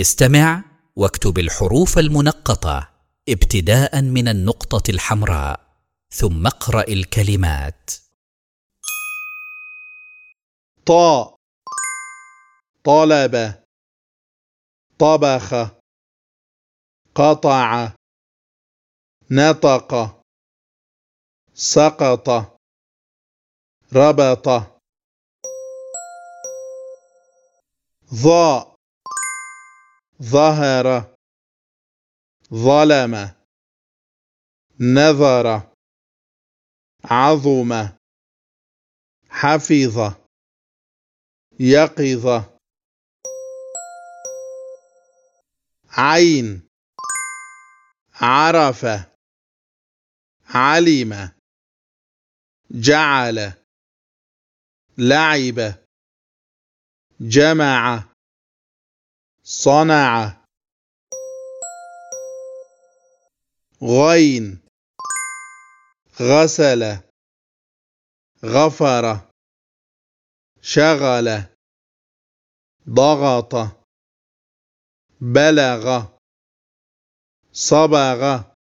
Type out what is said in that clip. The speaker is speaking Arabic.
استمع واكتب الحروف المنقطة ابتداء من النقطة الحمراء ثم اقرأ الكلمات. طاء طلب طبخ. قطع. نطق. سقط. ربط. ضاء. ظهر ظلم نظر عظم حفظ يقظ عين عرف علم جعل لعب جمع. صنع. غين. غسل. غفر. شغل. ضغط. بلغ. صبغ.